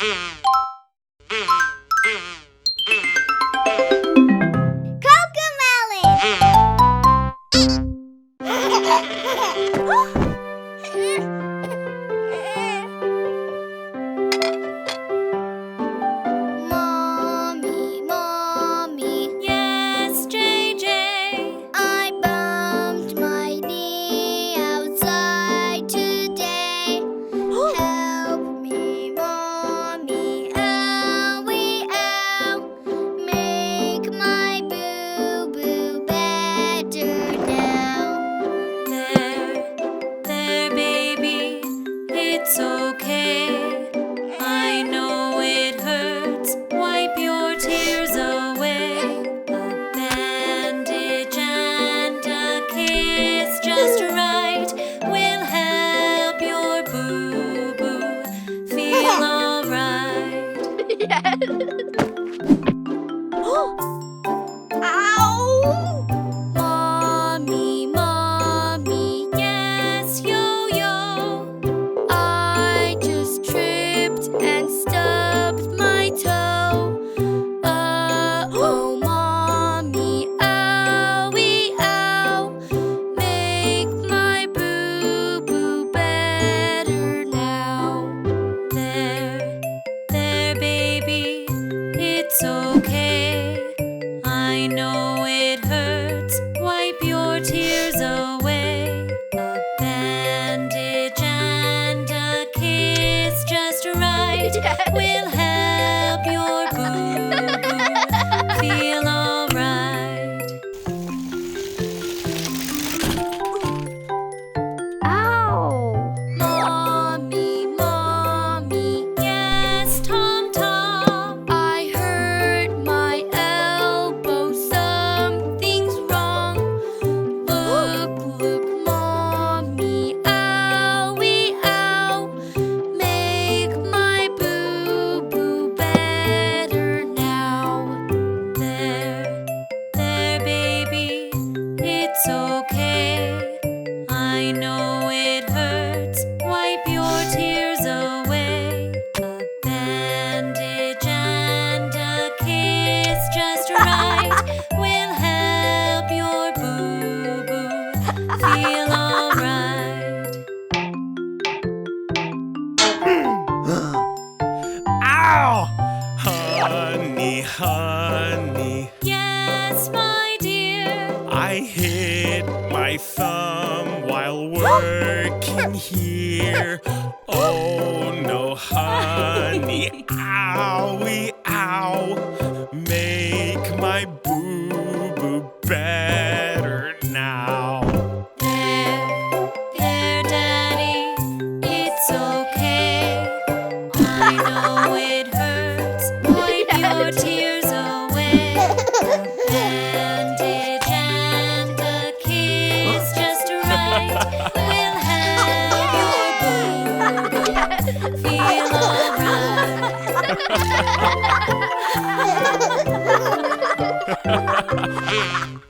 Mm-hmm. okay. I know it hurts. Wipe your tears away. A bandage and a kiss just right will help your boo boo feel alright. yes. Ow! and feel alright. Ow! Honey, honey. Yes, my dear. I hit my thumb while working here. Oh no, honey. Owie, ow. Maybe feel alright.